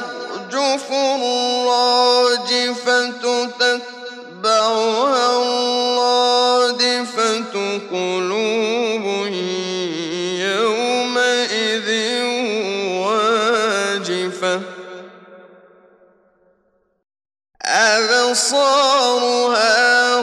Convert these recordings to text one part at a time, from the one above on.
ترجف الراجفة تتبعها الرادفة قلوب يومئذ واجفة. أبصارها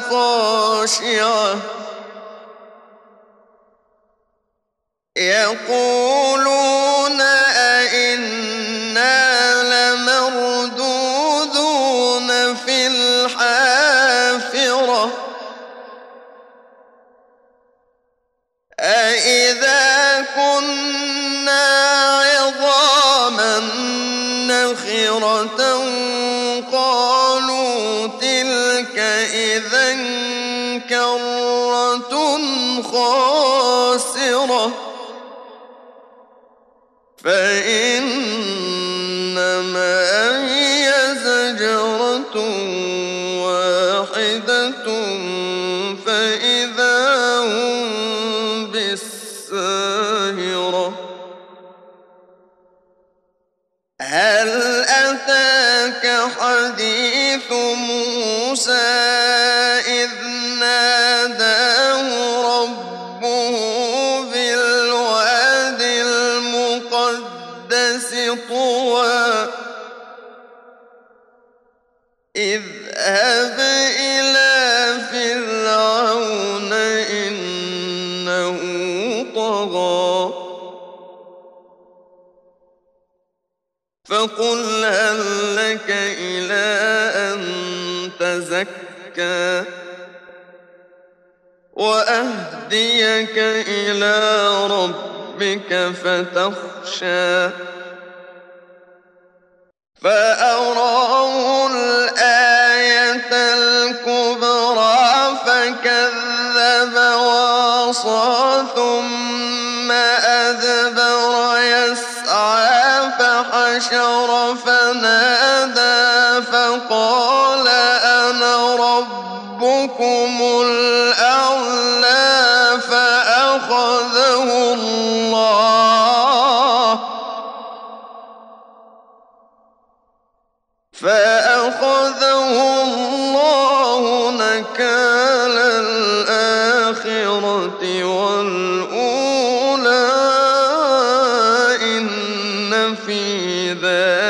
خاشعة. يقولون أئذا كنا عظاما نخرة قالوا تلك إذا كرة خاسرة فإنما هي زجرة واحدة أتاك حديث موسى إذ ناداه ربه بالواد المقدس طوى. اذهب إلى فرعون إنه طغى. فقل هل لك إلى أن تزكى وأهديك إلى ربك فتخشى فأراه الآية الكبرى فكذب وعصى ربكم الأعلى فأخذه الله فأخذه الله نكال الآخرة والأولى إن في ذلك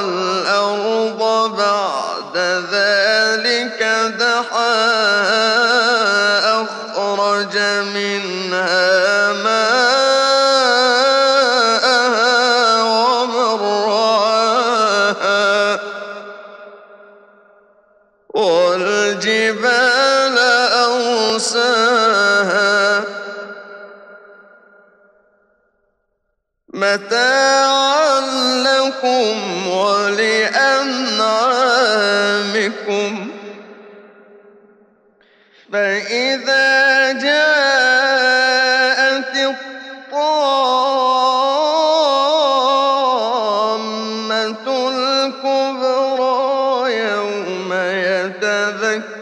متاعا لكم ولأنعامكم. فإذا جاءت الطامة الكبرى يوم يتذكر